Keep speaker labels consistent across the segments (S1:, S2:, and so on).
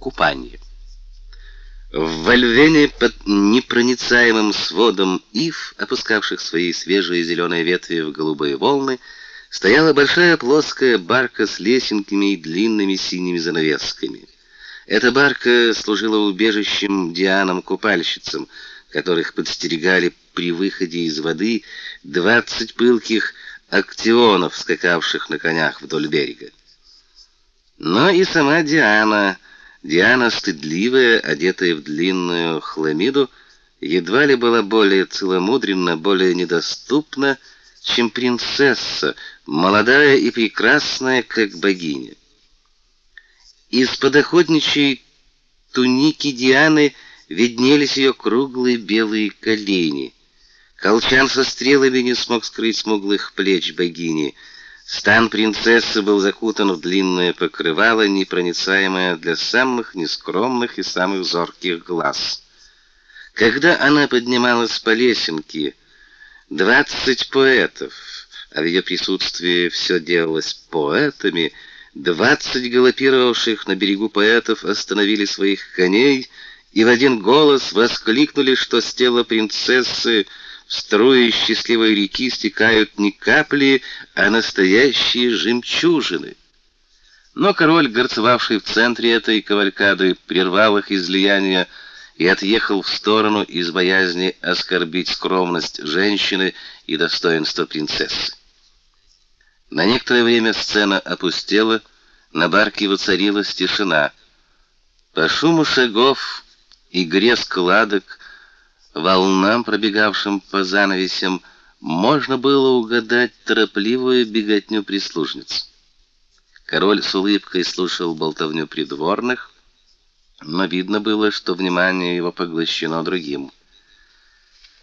S1: Купание. В Вольвене под непроницаемым сводом ив, опускавших свои свежие зеленые ветви в голубые волны, стояла большая плоская барка с лесенками и длинными синими занавесками. Эта барка служила убежищем Дианам-купальщицам, которых подстерегали при выходе из воды двадцать пылких актионов, скакавших на конях вдоль берега. Но и сама Диана Диана, стыдливая, одетая в длинную хламиду, едва ли была более целомудренна, более недоступна, чем принцесса, молодая и прекрасная, как богиня. Из-под охотничьей туники Дианы виднелись ее круглые белые колени. Колчан со стрелами не смог скрыть смуглых плеч богини — Стан принцессы был закутан в длинное покрывало, непроницаемое для самых нескромных и самых зорких глаз. Когда она поднималась по лесенке, двадцать поэтов, а в ее присутствии все делалось поэтами, двадцать галопировавших на берегу поэтов остановили своих коней и в один голос воскликнули, что с тела принцессы струи счастливой реки стекают не капли, а настоящие жемчужины. Но король, горцевавший в центре этой кавалькады, прервал их излияние и отъехал в сторону из боязни оскорбить скромность женщины и достоинство принцессы. На некоторое время сцена опустела, на барке воцарилась тишина. По шуму шагов игре складок волнам, пробегавшим по занавесям, можно было угадать торопливую беготню прислужниц. Король с улыбкой слушал болтовню придворных, но видно было, что внимание его поглощено другим.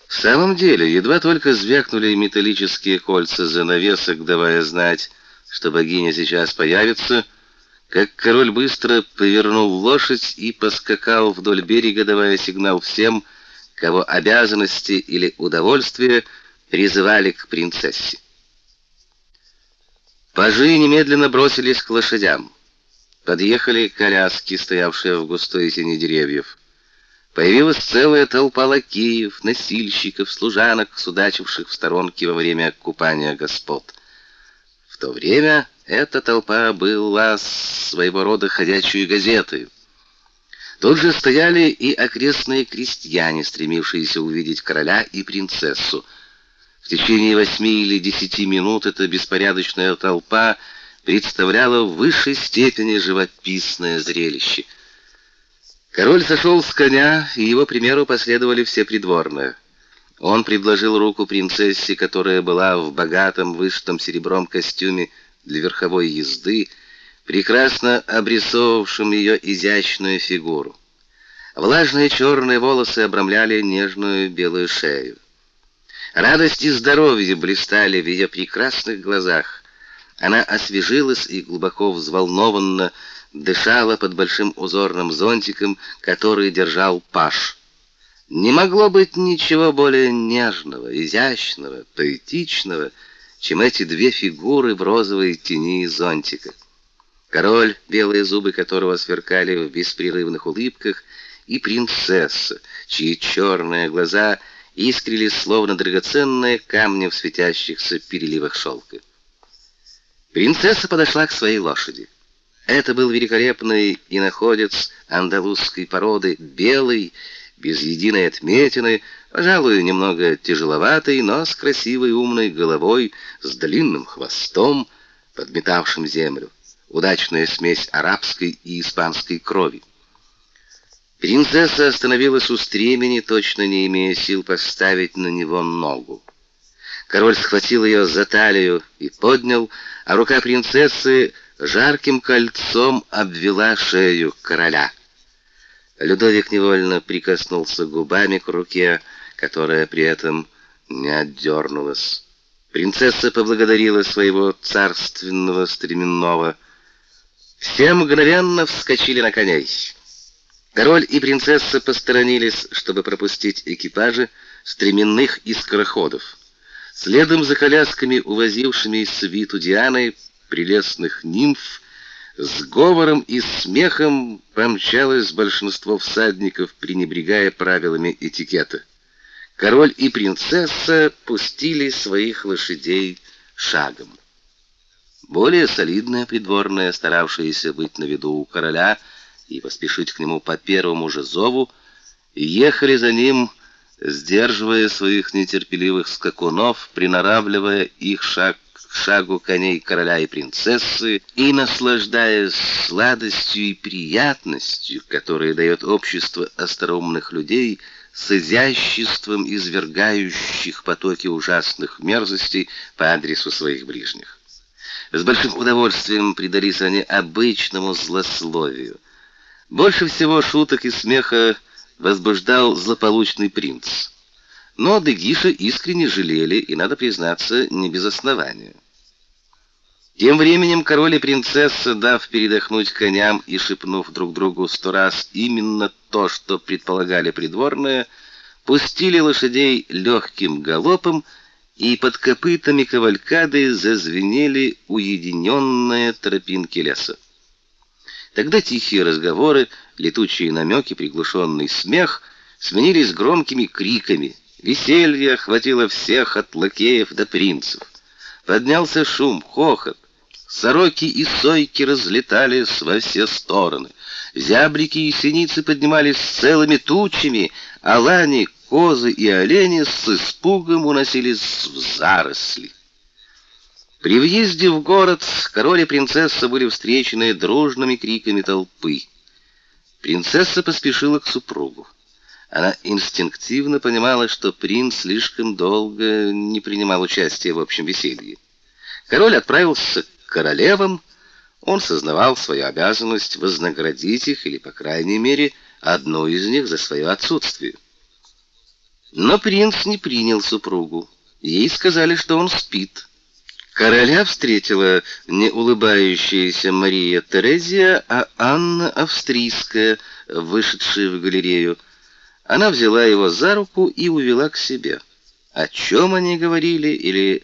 S1: В самом деле, едва только звякнули металлические кольца занавесок, давая знать, что богиня сейчас появится, как король быстро повернул лошадь и поскакал вдоль берега, давая сигнал всем, кого обязанности или удовольствие призывали к принцессе. Пажи немедленно бросились к лошадям. Подъехали коляски, стоявшие в густой тени деревьев. Появилась целая толпа лакеев, носильщиков, служанок, судачивших в сторонке во время купания господ. В то время эта толпа была своего рода ходячей газетой. Тут же стояли и окрестные крестьяне, стремившиеся увидеть короля и принцессу. В течение восьми или десяти минут эта беспорядочная толпа представляла в высшей степени живописное зрелище. Король сошел с коня, и его примеру последовали все придворные. Он предложил руку принцессе, которая была в богатом вышитом серебром костюме для верховой езды, прекрасно обрисовывавшим ее изящную фигуру. Влажные черные волосы обрамляли нежную белую шею. Радость и здоровье блистали в ее прекрасных глазах. Она освежилась и глубоко взволнованно дышала под большим узорным зонтиком, который держал паж. Не могло быть ничего более нежного, изящного, поэтичного, чем эти две фигуры в розовой тени зонтика. Король, белые зубы которого сверкали в беспрерывных улыбках, и принцесса, чьи черные глаза искрились словно драгоценные камни в светящихся переливах шелка. Принцесса подошла к своей лошади. Это был великолепный иноходец андалузской породы, белый, без единой отметины, пожалуй, немного тяжеловатый, но с красивой умной головой, с длинным хвостом, подметавшим землю удачная смесь арабской и испанской крови. Принцесса остановилась у стремени, точно не имея сил поставить на него ногу. Король схватил ее за талию и поднял, а рука принцессы жарким кольцом обвела шею короля. Людовик невольно прикоснулся губами к руке, которая при этом не отдернулась. Принцесса поблагодарила своего царственного стременного все мгновенно вскочили на коней. Король и принцесса посторонились, чтобы пропустить экипажи стременных и скороходов. Следом за колясками, увозившими свиту Дианы, прелестных нимф, С говором и смехом помчалось большинство всадников, пренебрегая правилами этикета. Король и принцесса пустили своих лошадей шагом. Более солидная придворная, старавшаяся быть на виду у короля и поспешить к нему по первому же зову, ехали за ним, сдерживая своих нетерпеливых скакунов, приноравливая их шаг шагу коней короля и принцессы и наслаждаясь сладостью и приятностью, которые дает общество остроумных людей с изяществом извергающих потоки ужасных мерзостей по адресу своих ближних. С большим удовольствием предались они обычному злословию. Больше всего шуток и смеха возбуждал злополучный принц. Но Дегиша искренне жалели, и надо признаться, не без основания. Тем временем король и принцесса, дав передохнуть коням и шепнув друг другу сто раз именно то, что предполагали придворные, пустили лошадей легким галопом, и под копытами кавалькады зазвенели уединенные тропинки леса. Тогда тихие разговоры, летучие намеки, приглушенный смех сменились громкими криками. Веселье охватило всех от лакеев до принцев. Поднялся шум, хохот. Сороки и сойки разлетались во все стороны. Зябрики и синицы поднимались целыми тучами, а лани, козы и олени с испугом уносились в заросли. При въезде в город король и принцесса были встречены дружными криками толпы. Принцесса поспешила к супругу. Она инстинктивно понимала, что принц слишком долго не принимал участия в общем веселье. Король отправился к королевам, он сознавал свою обязанность вознаградить их или, по крайней мере, одну из них за свое отсутствие. Но принц не принял супругу. Ей сказали, что он спит. Короля встретила не улыбающаяся Мария Терезия, а Анна Австрийская, вышедшая в галерею. Она взяла его за руку и увела к себе. О чем они говорили, или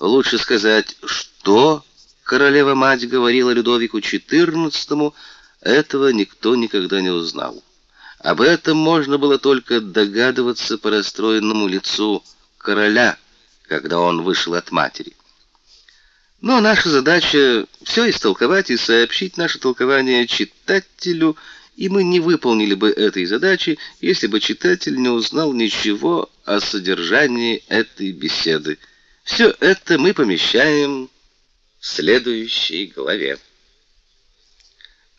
S1: лучше сказать, что королева-мать говорила Людовику XIV, этого никто никогда не узнал. Об этом можно было только догадываться по расстроенному лицу короля, когда он вышел от матери. Но наша задача все истолковать и сообщить наше толкование читателю, и мы не выполнили бы этой задачи, если бы читатель не узнал ничего о содержании этой беседы. Все это мы помещаем в следующей главе.